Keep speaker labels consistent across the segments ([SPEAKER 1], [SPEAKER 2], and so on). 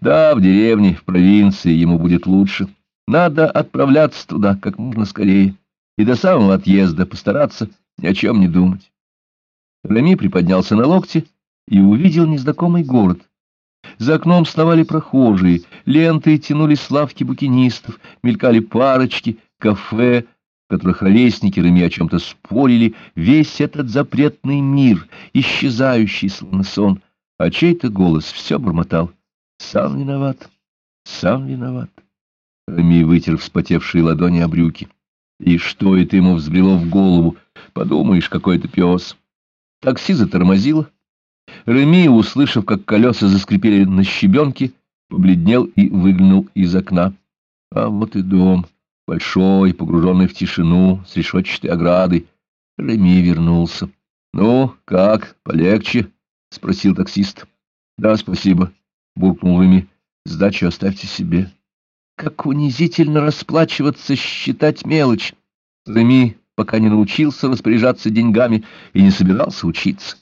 [SPEAKER 1] Да, в деревне, в провинции ему будет лучше. Надо отправляться туда как можно скорее и до самого отъезда постараться ни о чем не думать. Рами приподнялся на локте и увидел незнакомый город. За окном сновали прохожие, ленты тянулись с лавки букинистов, мелькали парочки, кафе, в которых ровесники Рами о чем-то спорили, весь этот запретный мир, исчезающий словно сон, а чей-то голос все бормотал. Сам виноват, сам виноват. Рами вытер вспотевшие ладони о брюки. И что это ему взбрело в голову? Подумаешь, какой-то пес. Такси затормозило. Реми, услышав, как колеса заскрипели на щебенке, побледнел и выглянул из окна. А вот и дом, большой, погруженный в тишину, с решетчатой оградой. Реми вернулся. — Ну, как, полегче? — спросил таксист. — Да, спасибо, — буркнул Реми. — Сдачу оставьте себе. Как унизительно расплачиваться, считать мелочь. Реми пока не научился распоряжаться деньгами и не собирался учиться.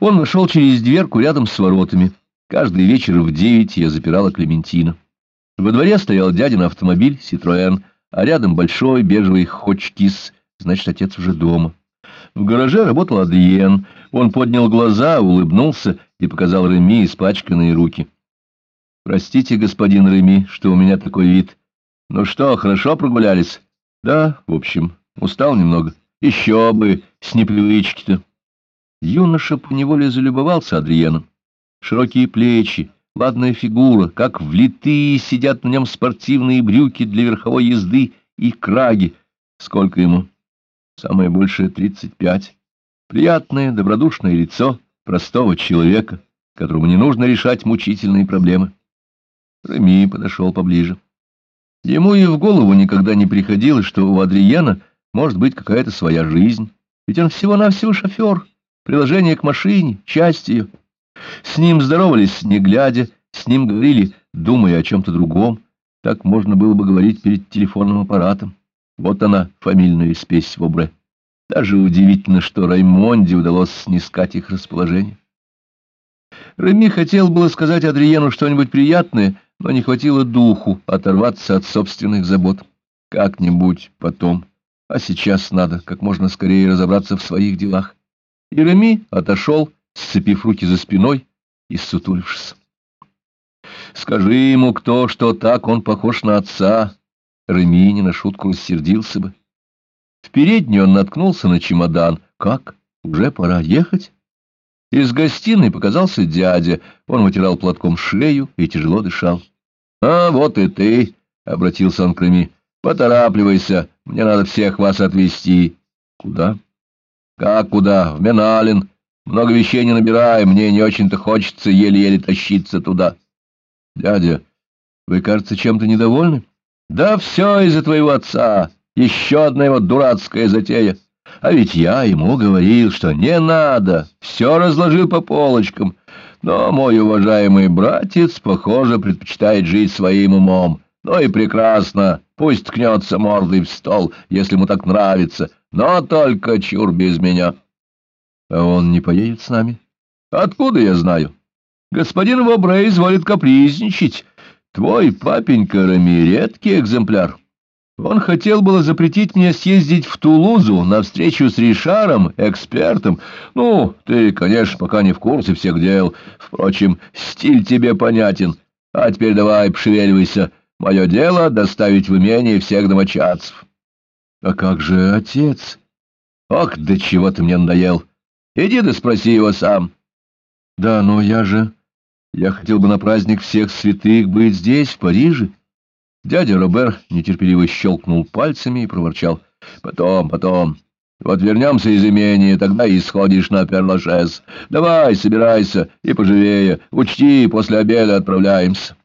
[SPEAKER 1] Он вошел через дверку рядом с воротами. Каждый вечер в девять я запирала Клементина. Во дворе стоял дядин автомобиль «Ситроэн», а рядом большой бежевый «Хочкис», значит, отец уже дома. В гараже работал Адриен. Он поднял глаза, улыбнулся и показал Реми испачканные руки. Простите, господин Реми, что у меня такой вид. Ну что, хорошо прогулялись? Да, в общем, устал немного. Еще бы, с непривычки-то. Юноша поневоле залюбовался Адриеном. Широкие плечи, ладная фигура, как влитые сидят на нем спортивные брюки для верховой езды и краги. Сколько ему? Самое большее — тридцать пять. Приятное, добродушное лицо простого человека, которому не нужно решать мучительные проблемы. Реми подошел поближе. Ему и в голову никогда не приходилось, что у Адриена может быть какая-то своя жизнь, ведь он всего-навсего шофер, приложение к машине, часть ее. С ним здоровались, не глядя, с ним говорили, думая о чем-то другом. Так можно было бы говорить перед телефонным аппаратом. Вот она, фамильная спесь в обре. Даже удивительно, что Раймонде удалось снискать их расположение. Реми хотел было сказать Адриену что-нибудь приятное, но не хватило духу оторваться от собственных забот. Как-нибудь потом. А сейчас надо как можно скорее разобраться в своих делах. Ереми отошел, сцепив руки за спиной и ссутулившись. Скажи ему кто, что так он похож на отца. Реми не на шутку рассердился бы. В передней он наткнулся на чемодан. Как? Уже пора ехать? Из гостиной показался дядя. Он вытирал платком шею и тяжело дышал. — А вот и ты, — обратился он к Реми. — Поторапливайся, мне надо всех вас отвезти. — Куда? — Как куда? В Меналин. Много вещей не набираем, мне не очень-то хочется еле-еле тащиться туда. — Дядя, вы, кажется, чем-то недовольны? — Да все из-за твоего отца. Еще одна его дурацкая затея. А ведь я ему говорил, что не надо, все разложил по полочкам. Но мой уважаемый братец, похоже, предпочитает жить своим умом. Ну и прекрасно, пусть ткнется мордой в стол, если ему так нравится, но только чур без меня. А он не поедет с нами? Откуда я знаю? Господин Вобрей изволит капризничать. Твой папенька Рами редкий экземпляр. Он хотел было запретить мне съездить в Тулузу на встречу с Ришаром, экспертом. Ну, ты, конечно, пока не в курсе всех дел. Впрочем, стиль тебе понятен. А теперь давай, пошевеливайся. Мое дело — доставить в имение всех домочадцев. А как же отец? Ох, до чего ты мне надоел. Иди да спроси его сам. Да, но я же... Я хотел бы на праздник всех святых быть здесь, в Париже. Дядя Робер нетерпеливо щелкнул пальцами и проворчал. — Потом, потом. Вот вернемся из имения, тогда и сходишь на перлашес. Давай, собирайся и поживее. Учти, после обеда отправляемся.